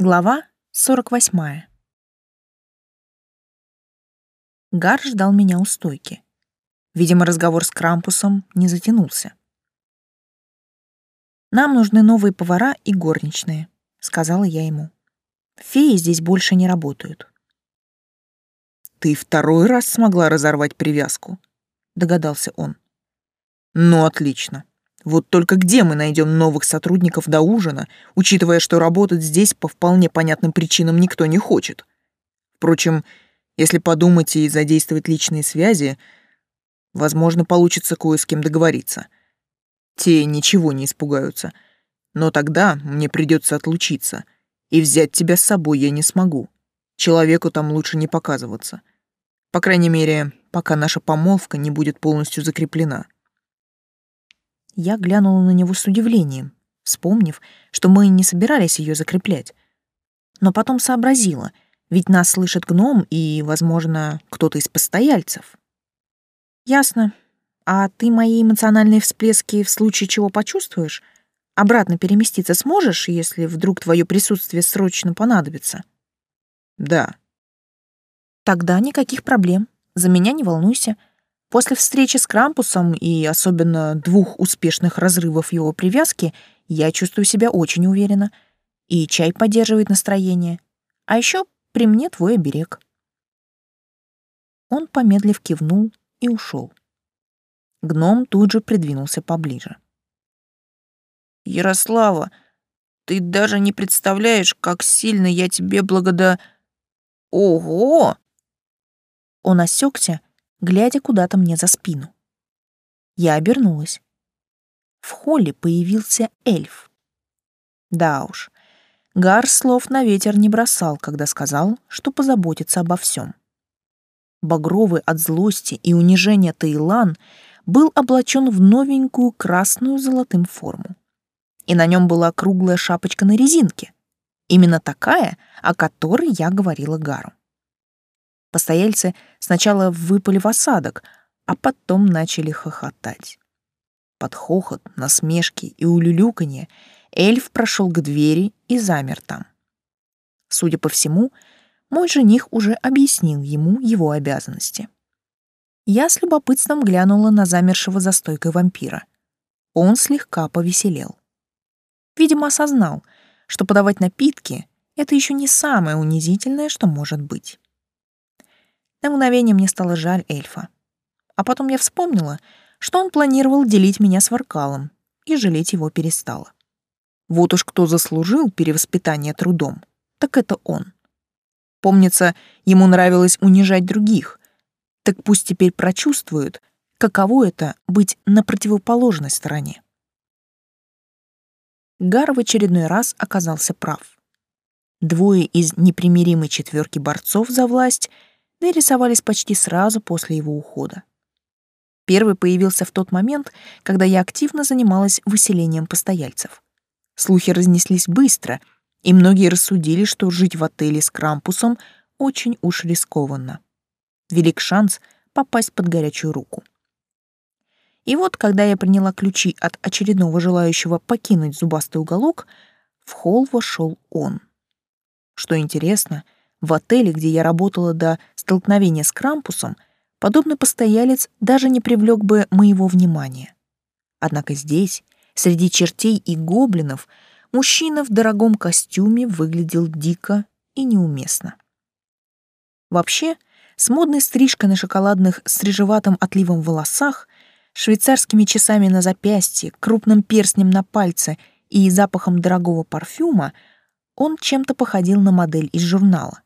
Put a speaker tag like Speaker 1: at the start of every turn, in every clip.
Speaker 1: Глава 48. Гар ждал меня у стойки. Видимо, разговор с Крампусом не затянулся. «Нам нужны новые повара и горничные», — сказала я ему. «Феи здесь больше не работают».
Speaker 2: «Ты второй раз смогла разорвать привязку», — догадался он. «Ну, отлично. Вот только где мы найдем новых сотрудников до ужина, учитывая, что работать здесь по вполне понятным причинам никто не хочет? Впрочем, если подумать и задействовать личные связи, возможно, получится кое с кем договориться. Те ничего не испугаются. Но тогда мне придется отлучиться, и взять тебя с собой я не смогу. Человеку там лучше не показываться. По крайней мере, пока наша помолвка не будет полностью закреплена.
Speaker 1: Я глянула на него с удивлением, вспомнив, что мы не собирались ее закреплять. Но потом сообразила, ведь нас слышит гном и, возможно, кто-то из постояльцев. Ясно. А ты мои эмоциональные всплески в случае чего почувствуешь? Обратно переместиться сможешь, если вдруг твое присутствие срочно понадобится?
Speaker 2: Да.
Speaker 1: Тогда никаких проблем. За меня не волнуйся. После встречи с Крампусом и особенно двух успешных разрывов его привязки я чувствую себя очень уверенно. И чай поддерживает настроение. А еще при мне твой оберег. Он, помедлив, кивнул и ушел. Гном тут же придвинулся поближе.
Speaker 3: «Ярослава, ты даже не представляешь, как сильно я тебе благода... Ого!»
Speaker 1: Он осекся глядя куда-то мне за спину. Я обернулась. В холле появился эльф. Да уж, Гар слов на ветер не бросал, когда сказал, что позаботится обо всем. Багровый от злости и унижения Таилан был облачен в новенькую красную золотым форму. И на нем была круглая шапочка на резинке. Именно такая, о которой я говорила Гару. Постояльцы сначала выпали в осадок, а потом начали хохотать. Под хохот, насмешки и улюлюканье эльф прошел к двери и замер там. Судя по всему, мой жених уже объяснил ему его обязанности. Я с любопытством глянула на замершего за стойкой вампира. Он слегка повеселел. Видимо, осознал, что подавать напитки — это еще не самое унизительное, что может быть. На мгновение мне стало жаль эльфа. А потом я вспомнила, что он планировал делить меня с Варкалом, и жалеть его перестала. Вот уж кто заслужил перевоспитание трудом, так это он. Помнится, ему нравилось унижать других, так пусть теперь прочувствует, каково это быть на противоположной стороне. Гар в очередной раз оказался прав. Двое из непримиримой четверки борцов за власть — нарисовались почти сразу после его ухода. Первый появился в тот момент, когда я активно занималась выселением постояльцев. Слухи разнеслись быстро, и многие рассудили, что жить в отеле с Крампусом очень уж рискованно. Велик шанс попасть под горячую руку. И вот, когда я приняла ключи от очередного желающего покинуть зубастый уголок, в холл вошел он. Что интересно — в отеле, где я работала до столкновения с Крампусом, подобный постоялец даже не привлек бы моего внимания. Однако здесь, среди чертей и гоблинов, мужчина в дорогом костюме выглядел дико и неуместно. Вообще, с модной стрижкой на шоколадных с рыжеватым отливом волосах, швейцарскими часами на запястье, крупным перстнем на пальце и запахом дорогого парфюма, он чем-то походил на модель из журнала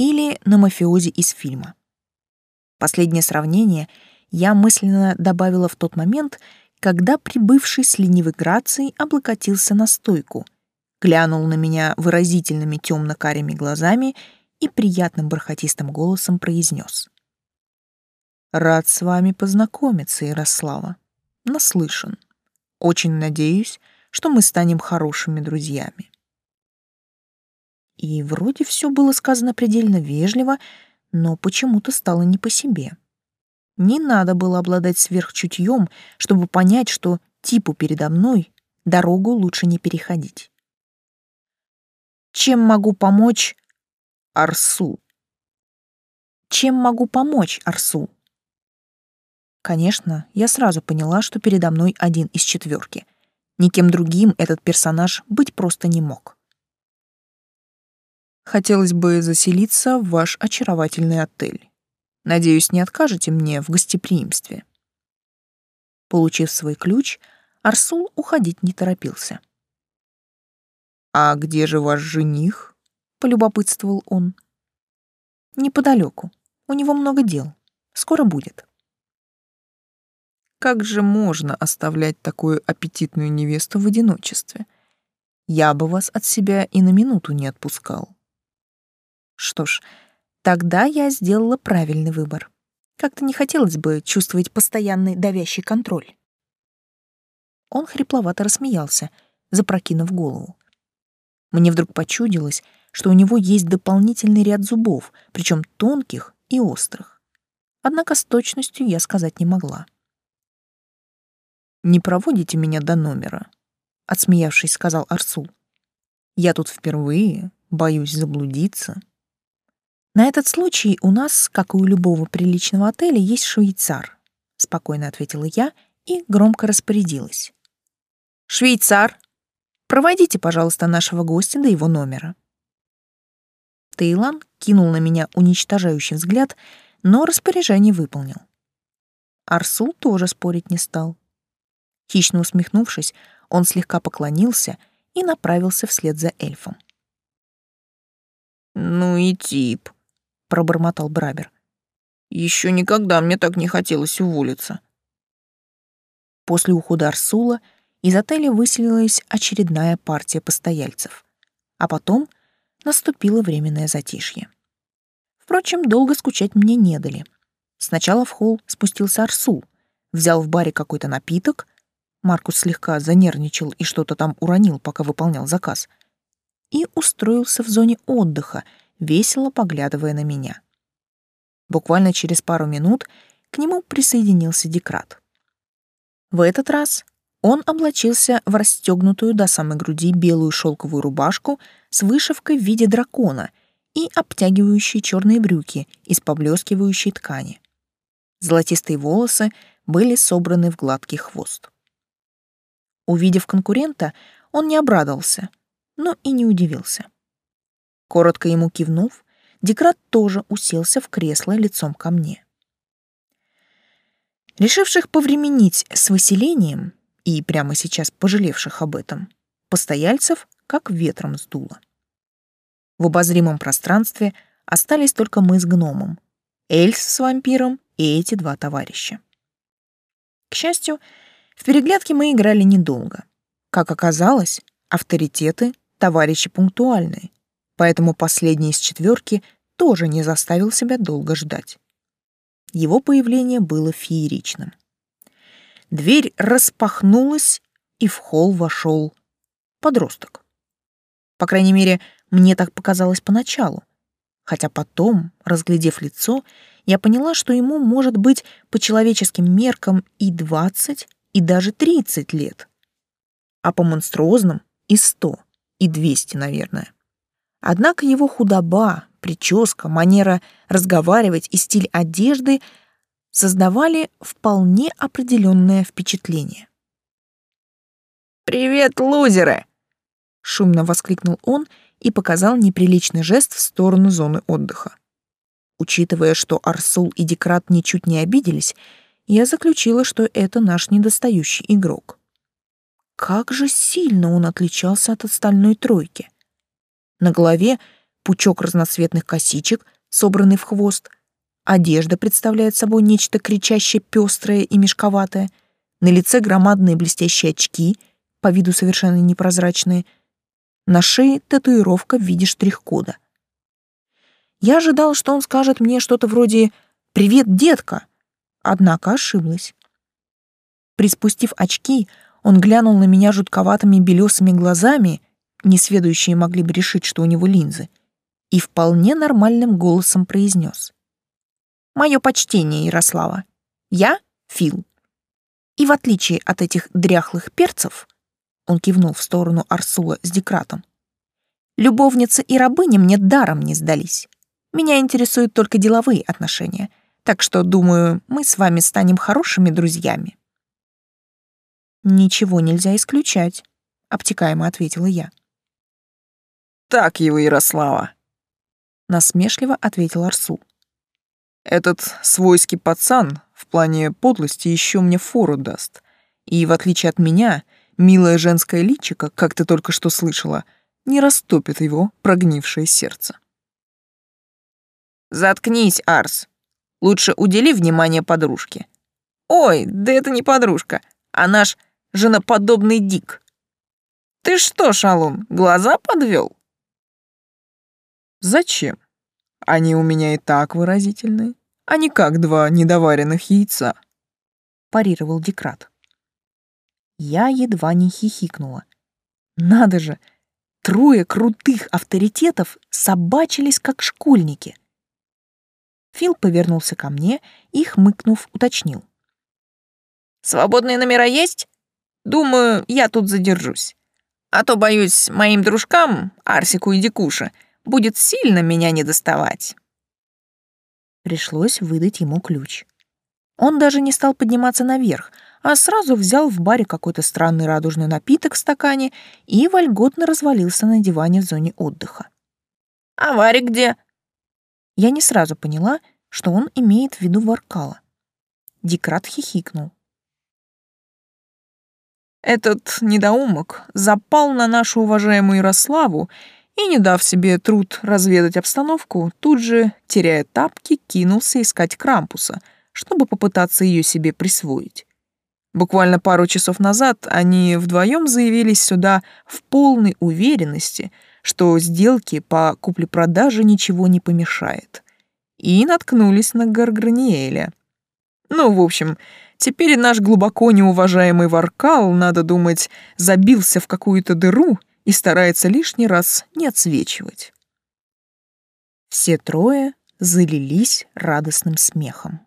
Speaker 1: или на мафиози из фильма. Последнее сравнение я мысленно добавила в тот момент, когда прибывший с ленивой грацией облокотился на стойку, глянул на меня выразительными темно-карими глазами и приятным бархатистым голосом произнес. «Рад с вами познакомиться, Ярослава. Наслышан. Очень надеюсь, что мы станем хорошими друзьями». И вроде все было сказано предельно вежливо, но почему-то стало не по себе. Не надо было обладать сверхчутьем, чтобы понять, что типу передо мной дорогу лучше не переходить. Чем могу помочь
Speaker 2: Арсу?
Speaker 1: Чем могу помочь Арсу? Конечно, я сразу поняла, что передо мной один из четверки. Никем другим этот персонаж быть просто не мог.
Speaker 2: Хотелось бы заселиться в ваш очаровательный отель. Надеюсь, не откажете мне в гостеприимстве.
Speaker 1: Получив свой ключ, Арсул уходить не торопился.
Speaker 2: «А где же ваш жених?» — полюбопытствовал он.
Speaker 1: «Неподалеку. У него много дел. Скоро будет».
Speaker 2: Как же можно оставлять такую аппетитную невесту в одиночестве? Я бы вас от себя и на минуту не отпускал.
Speaker 1: Что ж, тогда я сделала правильный выбор. Как-то не хотелось бы чувствовать постоянный давящий контроль. Он хрипловато рассмеялся, запрокинув голову. Мне вдруг почудилось, что у него есть дополнительный ряд зубов, причем тонких и острых. Однако с точностью я сказать не могла.
Speaker 2: «Не проводите меня до номера», — отсмеявшись, сказал Арсул. «Я тут впервые, боюсь заблудиться».
Speaker 1: На этот случай у нас, как и у любого приличного отеля, есть швейцар, спокойно ответила я и громко распорядилась. Швейцар, проводите, пожалуйста, нашего гостя до его номера. Тейлан кинул на меня уничтожающий взгляд, но распоряжение выполнил. Арсул тоже спорить не стал. Хищно усмехнувшись, он слегка поклонился и направился вслед за эльфом.
Speaker 3: «Ну и тип», — пробормотал Брабер. «Еще никогда мне так не хотелось уволиться».
Speaker 1: После ухода Арсула из отеля выселилась очередная партия постояльцев, а потом наступило временное затишье. Впрочем, долго скучать мне не дали. Сначала в холл спустился Арсул, взял в баре какой-то напиток, Маркус слегка занервничал и что-то там уронил, пока выполнял заказ, и устроился в зоне отдыха, весело поглядывая на меня. Буквально через пару минут к нему присоединился Декрат. В этот раз он облачился в расстегнутую до самой груди белую шелковую рубашку с вышивкой в виде дракона и обтягивающие черные брюки из поблескивающей ткани. Золотистые волосы были собраны в гладкий хвост. Увидев конкурента, он не обрадовался, но и не удивился. Коротко ему кивнув, Декрат тоже уселся в кресло лицом ко мне. Решивших повременить с выселением и прямо сейчас пожалевших об этом, постояльцев как ветром сдуло. В обозримом пространстве остались только мы с гномом, Эльс с вампиром и эти два товарища. К счастью, в переглядке мы играли недолго. Как оказалось, авторитеты — товарищи пунктуальные, поэтому последний из четверки тоже не заставил себя долго ждать. Его появление было фееричным. Дверь распахнулась, и в холл вошел подросток. По крайней мере, мне так показалось поначалу. Хотя потом, разглядев лицо, я поняла, что ему может быть по человеческим меркам и двадцать, и даже 30 лет. А по монструозным и 100, и 200, наверное. Однако его худоба, прическа, манера разговаривать и стиль одежды создавали вполне определенное впечатление.
Speaker 3: «Привет, лузеры!» — шумно воскликнул он и показал неприличный жест в сторону зоны отдыха. Учитывая, что Арсул и Декрат ничуть не обиделись, я заключила, что это наш недостающий игрок. Как же сильно он отличался от остальной тройки. На голове пучок разноцветных косичек, собранный в хвост. Одежда представляет собой нечто кричащее, пестрое и мешковатое. На лице громадные блестящие очки, по виду совершенно непрозрачные. На шее татуировка в виде штрих-кода. Я ожидал, что он скажет мне что-то вроде «Привет, детка!» Однако ошиблась. Приспустив очки, он глянул на меня жутковатыми белесыми глазами, несведущие могли бы решить, что у него линзы, и вполне нормальным голосом произнес. «Мое почтение, Ярослава. Я Фил. И в отличие от этих дряхлых перцев, он кивнул в сторону Арсула с Декратом,
Speaker 1: Любовница и рабыня мне даром не сдались. Меня интересуют только деловые отношения, так что, думаю, мы с вами станем хорошими друзьями». «Ничего нельзя исключать», — обтекаемо ответила я.
Speaker 2: «Так его, Ярослава», — насмешливо ответил Арсу. «Этот свойский пацан в плане подлости еще мне фору даст, и, в отличие от меня, милое женское личико, как ты только что слышала, не растопит его прогнившее сердце». «Заткнись, Арс. Лучше удели внимание подружке». «Ой, да это не подружка, а наш женоподобный Дик. Ты что, шалун, глаза подвел? Зачем? Они у меня и так выразительные, а не как два недоваренных яйца, парировал Дикрат.
Speaker 1: Я едва не хихикнула. Надо же, трое крутых авторитетов собачились как школьники. Фил повернулся ко мне и, хмыкнув, уточнил. «Свободные номера есть?» Думаю, я тут задержусь. А то, боюсь, моим дружкам, Арсику и Дикуше, будет сильно меня не доставать. Пришлось выдать ему ключ. Он даже не стал подниматься наверх, а сразу взял в баре какой-то странный радужный напиток в стакане и вольготно развалился на диване в зоне отдыха. «А Варик где?» Я не сразу поняла, что он имеет в виду Варкала. Дикрат хихикнул.
Speaker 2: Этот недоумок запал на нашу уважаемую Ярославу и, не дав себе труд разведать обстановку, тут же, теряя тапки, кинулся искать Крампуса, чтобы попытаться ее себе присвоить. Буквально пару часов назад они вдвоем заявились сюда в полной уверенности, что сделки по купле-продаже ничего не помешает. И наткнулись на Гарграниэля. Ну, в общем, Теперь наш глубоко неуважаемый Варкал, надо думать, забился в какую-то дыру и старается лишний раз не отсвечивать.
Speaker 1: Все трое залились радостным смехом.